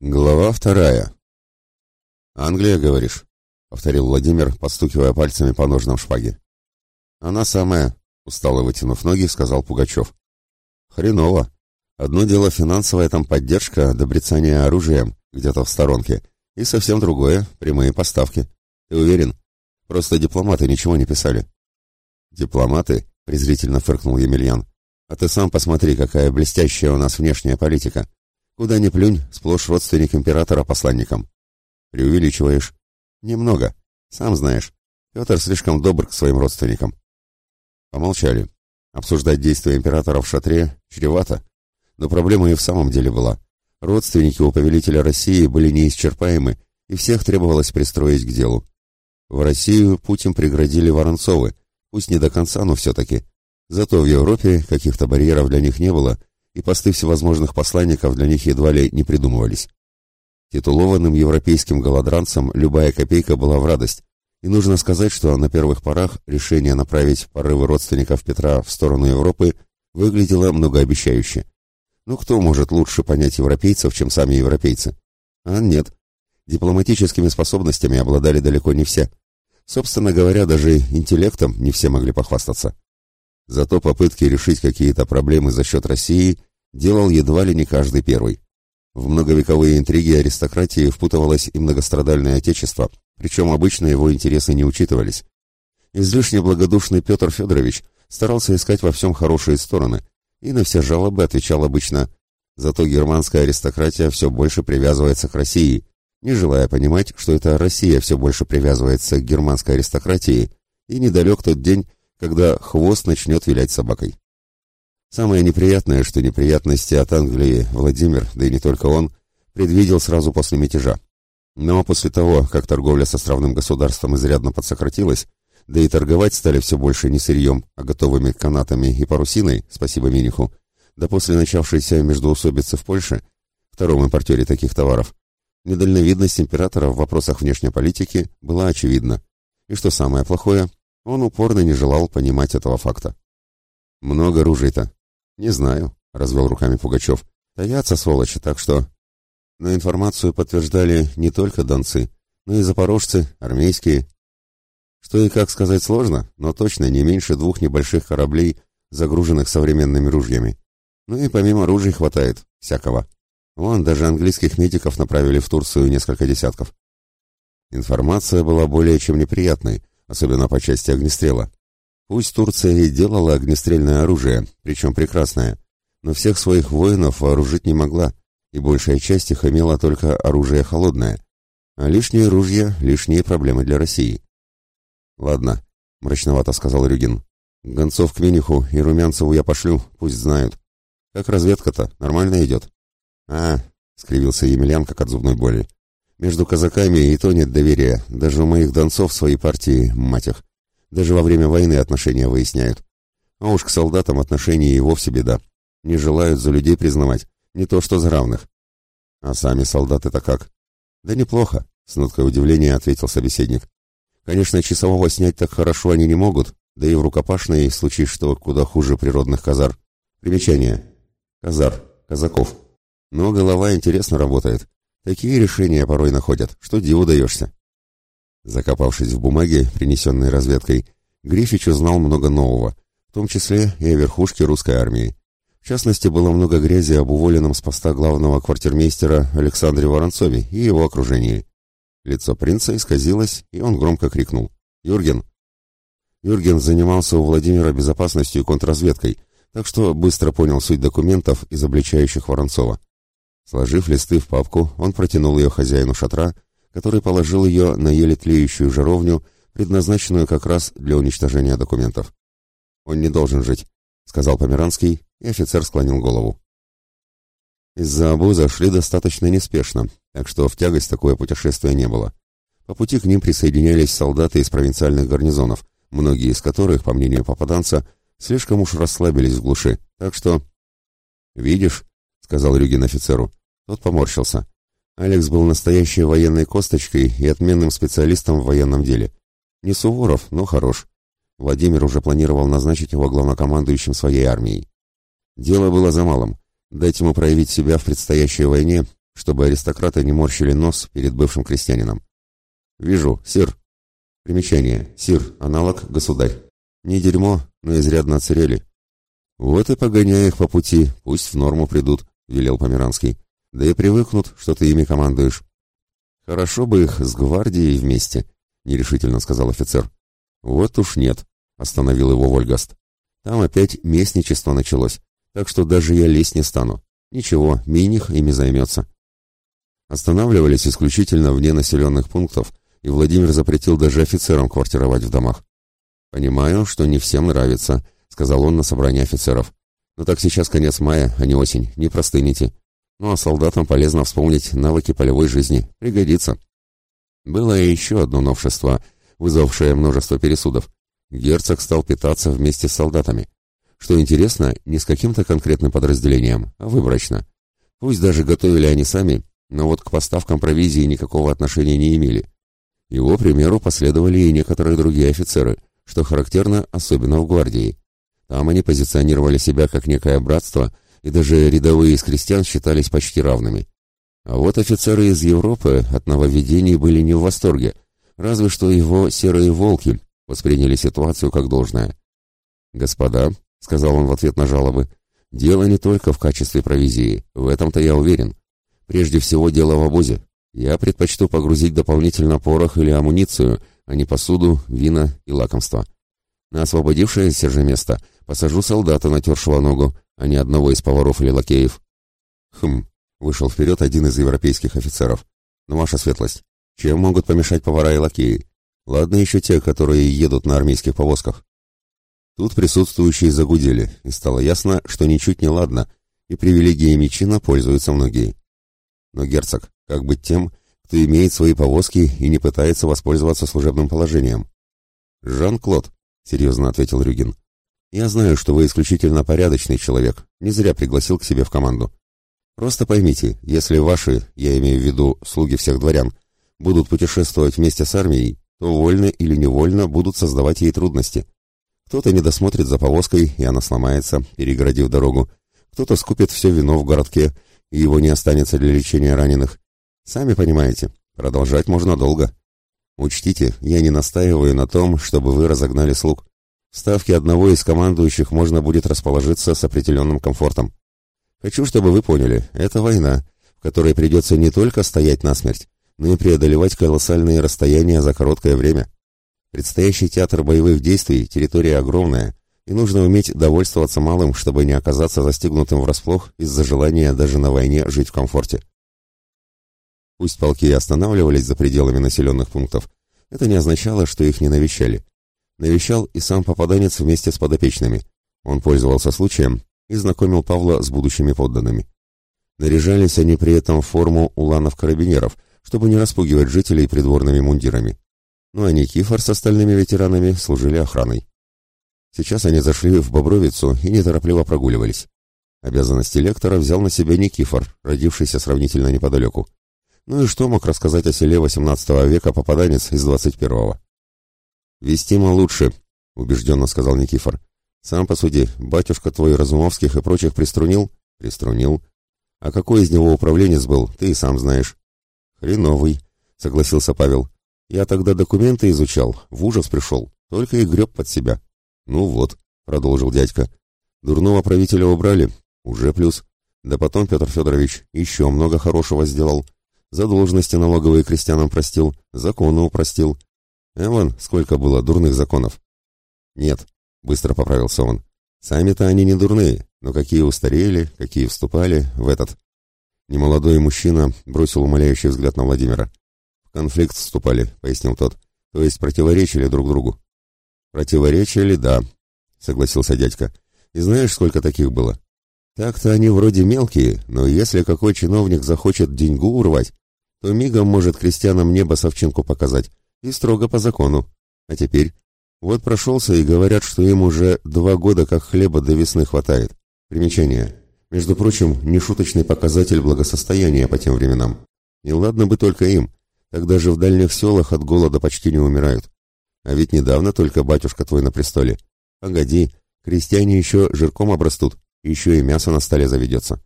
Глава вторая. «Англия, говоришь?» — повторил Владимир, постукивая пальцами по ножнам шпаги. «Она самая», — устало вытянув ноги, сказал Пугачев. «Хреново. Одно дело финансовая там поддержка до брецания оружием где-то в сторонке, и совсем другое — прямые поставки. Ты уверен? Просто дипломаты ничего не писали». «Дипломаты?» — презрительно фыркнул Емельян. «А ты сам посмотри, какая блестящая у нас внешняя политика. Куда ни плюнь, сплошь родственник императора посланником. Преувеличиваешь. Немного. Сам знаешь. Петр слишком добр к своим родственникам. Помолчали. Обсуждать действия императора в шатре чревато. Но проблема и в самом деле была. Родственники у повелителя России были неисчерпаемы, и всех требовалось пристроить к делу. В Россию Путин преградили Воронцовы, пусть не до конца, но все-таки. Зато в Европе каких-то барьеров для них не было, и посты всевозможных посланников для них едва ли не придумывались. Титулованным европейским голодранцам любая копейка была в радость, и нужно сказать, что на первых порах решение направить порывы родственников Петра в сторону Европы выглядело многообещающе. Ну кто может лучше понять европейцев, чем сами европейцы? А нет. Дипломатическими способностями обладали далеко не все. Собственно говоря, даже интеллектом не все могли похвастаться. Зато попытки решить какие-то проблемы за счет России делал едва ли не каждый первый. В многовековые интриги аристократии впутывалось и многострадальное отечество, причем обычно его интересы не учитывались. Излишне благодушный Петр Федорович старался искать во всем хорошие стороны и на все жалобы отвечал обычно «Зато германская аристократия все больше привязывается к России», не желая понимать, что это Россия все больше привязывается к германской аристократии, и недалек тот день, когда хвост начнет вилять собакой. Самое неприятное, что неприятности от Англии Владимир, да и не только он, предвидел сразу после мятежа. Но после того, как торговля с островным государством изрядно подсократилась, да и торговать стали все больше не сырьем, а готовыми канатами и парусиной, спасибо Миниху, да после начавшейся междоусобицы в Польше, втором импортере таких товаров, недальновидность императора в вопросах внешней политики была очевидна. И что самое плохое, он упорно не желал понимать этого факта. «Много ружей-то», «Не знаю», — развел руками Пугачев. «Таятся, сволочи, так что...» Но информацию подтверждали не только донцы, но и запорожцы, армейские. Что и как сказать сложно, но точно не меньше двух небольших кораблей, загруженных современными ружьями. Ну и помимо ружей хватает всякого. Вон, даже английских медиков направили в Турцию несколько десятков. Информация была более чем неприятной, особенно по части огнестрела. Пусть Турция и делала огнестрельное оружие, причем прекрасное, но всех своих воинов вооружить не могла, и большая часть их имела только оружие холодное, а лишние ружья — лишние проблемы для России. «Ладно», — мрачновато сказал Рюгин, — «гонцов к Миниху и Румянцеву я пошлю, пусть знают. Как разведка-то, нормально идет?» «А», — скривился Емельян, как от зубной боли, — «между казаками и то нет доверия, даже у моих донцов своей партии, мать их. Даже во время войны отношения выясняют. А уж к солдатам отношения и вовсе беда. Не желают за людей признавать. Не то что за равных. А сами солдаты-то как? Да неплохо, с ноткой удивления ответил собеседник. Конечно, часового снять так хорошо они не могут, да и в рукопашной, случись что, куда хуже природных казар. Примечание. Казар. Казаков. Но голова интересно работает. Такие решения порой находят, что диву даешься. Закопавшись в бумаге, принесенной разведкой, Грифич узнал много нового, в том числе и о верхушке русской армии. В частности, было много грязи об уволенном с поста главного квартирмейстера Александре Воронцове и его окружении. Лицо принца исказилось, и он громко крикнул «Юрген!». Юрген занимался у Владимира безопасностью и контрразведкой, так что быстро понял суть документов, изобличающих Воронцова. Сложив листы в папку, он протянул ее хозяину шатра – который положил ее на еле тлеющую жаровню, предназначенную как раз для уничтожения документов. «Он не должен жить», — сказал Померанский, и офицер склонил голову. Из-за обоза шли достаточно неспешно, так что в тягость такое путешествие не было. По пути к ним присоединялись солдаты из провинциальных гарнизонов, многие из которых, по мнению попаданца, слишком уж расслабились в глуши, так что... «Видишь», — сказал Рюгин офицеру, тот поморщился. Алекс был настоящей военной косточкой и отменным специалистом в военном деле. Не Суворов, но хорош. Владимир уже планировал назначить его главнокомандующим своей армией. Дело было за малым — дать ему проявить себя в предстоящей войне, чтобы аристократы не морщили нос перед бывшим крестьянином. «Вижу, сир». Примечание. Сир, аналог государь. Не дерьмо, но изрядно отсырели. «Вот и погоняй их по пути, пусть в норму придут», — велел Померанский. «Да и привыкнут, что ты ими командуешь». «Хорошо бы их с гвардией вместе», — нерешительно сказал офицер. «Вот уж нет», — остановил его Вольгаст. «Там опять местничество началось, так что даже я лезть не стану. Ничего, Миних ими займется». Останавливались исключительно вне населенных пунктов, и Владимир запретил даже офицерам квартировать в домах. «Понимаю, что не всем нравится», — сказал он на собрании офицеров. «Но так сейчас конец мая, а не осень, не простыните. Ну а солдатам полезно вспомнить навыки полевой жизни, пригодится». Было и еще одно новшество, вызвавшее множество пересудов. Герцог стал питаться вместе с солдатами. Что интересно, не с каким-то конкретным подразделением, а выборочно. Пусть даже готовили они сами, но вот к поставкам провизии никакого отношения не имели. Его примеру последовали и некоторые другие офицеры, что характерно особенно в гвардии. Там они позиционировали себя как некое братство, и даже рядовые из крестьян считались почти равными. А вот офицеры из Европы от нововведений были не в восторге, разве что его серые волки восприняли ситуацию как должное. «Господа», — сказал он в ответ на жалобы, — «дело не только в качестве провизии, в этом-то я уверен. Прежде всего дело в обозе. Я предпочту погрузить дополнительно порох или амуницию, а не посуду, вина и лакомства. На освободившееся же место посажу солдата, натершего ногу, а не одного из поваров или лакеев. Хм, вышел вперед один из европейских офицеров. Ну, ваша светлость, чем могут помешать повара и лакеи? Ладно еще те, которые едут на армейских повозках. Тут присутствующие загудели, и стало ясно, что ничуть не ладно, и привилегиями чина пользуются многие. Но герцог, как быть тем, кто имеет свои повозки и не пытается воспользоваться служебным положением? «Жан-Клод», — серьезно ответил Рюгин, — «я знаю, что вы исключительно порядочный человек, не зря пригласил к себе в команду. Просто поймите, если ваши, я имею в виду слуги всех дворян, будут путешествовать вместе с армией, то вольно или невольно будут создавать ей трудности. Кто-то не досмотрит за повозкой, и она сломается, перегородив дорогу. Кто-то скупит все вино в городке, и его не останется для лечения раненых. Сами понимаете, продолжать можно долго. Учтите, я не настаиваю на том, чтобы вы разогнали слуг. В ставке одного из командующих можно будет расположиться с определенным комфортом. Хочу, чтобы вы поняли, это война, в которой придется не только стоять насмерть, но и преодолевать колоссальные расстояния за короткое время. Предстоящий театр боевых действий – территория огромная, и нужно уметь довольствоваться малым, чтобы не оказаться застигнутым врасплох из-за желания даже на войне жить в комфорте. Пусть полки и останавливались за пределами населенных пунктов, это не означало, что их не навещали. Навещал и сам попаданец вместе с подопечными. Он пользовался случаем и знакомил Павла с будущими подданными. Наряжались они при этом в форму уланов-карабинеров, чтобы не распугивать жителей придворными мундирами. Ну а Никифор с остальными ветеранами служили охраной. Сейчас они зашли в Бобровицу и неторопливо прогуливались. Обязанности лектора взял на себя Никифор, родившийся сравнительно неподалеку. Ну и что мог рассказать о селе XVIII века попаданец из XXI-го? «Вестимо лучше», — убежденно сказал Никифор. «Сам посуди, батюшка твой Разумовских и прочих приструнил?» «Приструнил. А какой из него управленец был, ты и сам знаешь». «Хреновый», — согласился Павел. «Я тогда документы изучал, в ужас пришел, только и греб под себя». «Ну вот», — продолжил дядька, — «дурного правителя убрали, уже плюс. Да потом Петр Федорович еще много хорошего сделал. Задолженности налоговые крестьянам простил, законы упростил. Эван, сколько было дурных законов?» «Нет», — быстро поправился он, — «сами-то они не дурные, но какие устарели, какие вступали в этот...» Немолодой мужчина бросил умоляющий взгляд на Владимира. «В конфликт вступали», — пояснил тот, — «то есть противоречили друг другу». «Противоречия ли, да», — согласился дядька. «И знаешь, сколько таких было? Так-то они вроде мелкие, но если какой чиновник захочет деньгу урвать, то мигом может крестьянам небо совчинку показать, и строго по закону. А теперь? Вот прошелся и говорят, что им уже два года как хлеба до весны хватает. Примечание. Между прочим, нешуточный показатель благосостояния по тем временам. И ладно бы только им, тогда же в дальних селах от голода почти не умирают. А ведь недавно только батюшка твой на престоле. Погоди, крестьяне еще жирком обрастут, еще и мясо на столе заведется.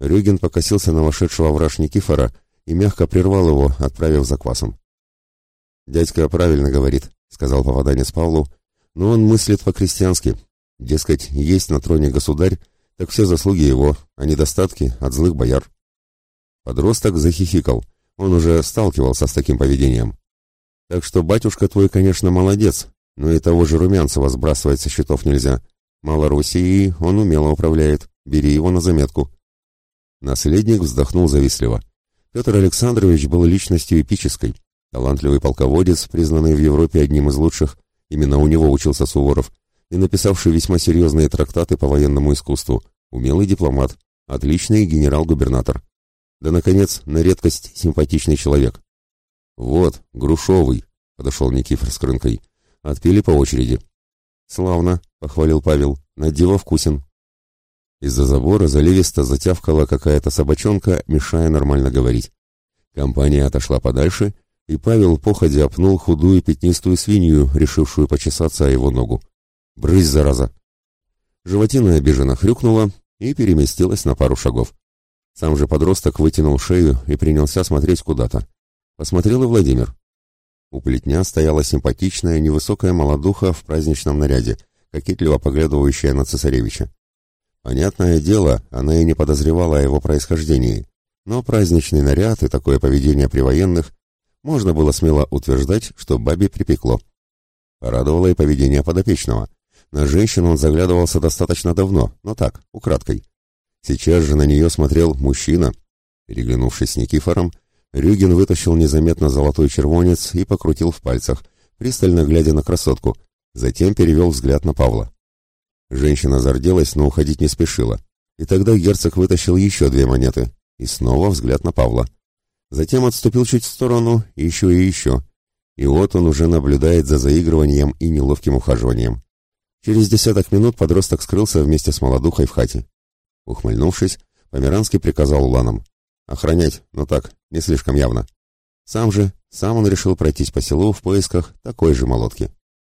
Рюгин покосился на вошедшего враж Никифора и мягко прервал его, отправив за квасом. «Дядька правильно говорит», — сказал попаданец Павлу, — «но он мыслит по-крестьянски. Дескать, есть на троне государь, так все заслуги его, а недостатки от злых бояр». Подросток захихикал, он уже сталкивался с таким поведением. «Так что батюшка твой, конечно, молодец, но и того же Румянцева сбрасывать со счетов нельзя. Мало Руси, он умело управляет, бери его на заметку». Наследник вздохнул завистливо. Петр Александрович был личностью эпической. Талантливый полководец, признанный в Европе одним из лучших, именно у него учился Суворов, и написавший весьма серьезные трактаты по военному искусству, умелый дипломат, отличный генерал-губернатор. Да, наконец, на редкость симпатичный человек. «Вот, Грушовый», — подошел Никифор с крынкой. Отпили по очереди. «Славно», — похвалил Павел, — «на диво вкусен». Из-за забора заливисто затявкала какая-то собачонка, мешая нормально говорить. Компания отошла подальше, и Павел походя опнул худую пятнистую свинью, решившую почесаться о его ногу. «Брысь, зараза!» Животина обиженно хрюкнула и переместилась на пару шагов. Сам же подросток вытянул шею и принялся смотреть куда-то. Посмотрел и Владимир. У плетня стояла симпатичная невысокая молодуха в праздничном наряде, кокетливо поглядывающая на цесаревича. Понятное дело, она и не подозревала о его происхождении, но праздничный наряд и такое поведение при военных можно было смело утверждать, что бабе припекло. Порадовало и поведение подопечного. На женщину он заглядывался достаточно давно, но так, украдкой. Сейчас же на нее смотрел мужчина. Переглянувшись с Никифором, Рюгин вытащил незаметно золотой червонец и покрутил в пальцах, пристально глядя на красотку, затем перевел взгляд на Павла. Женщина зарделась, но уходить не спешила. И тогда герцог вытащил еще две монеты. И снова взгляд на Павла. Затем отступил чуть в сторону, еще и еще. И вот он уже наблюдает за заигрыванием и неловким ухаживанием. Через десяток минут подросток скрылся вместе с молодухой в хате. Ухмыльнувшись, Померанский приказал уланам. Охранять, но так, не слишком явно. Сам же, сам он решил пройтись по селу в поисках такой же молотки.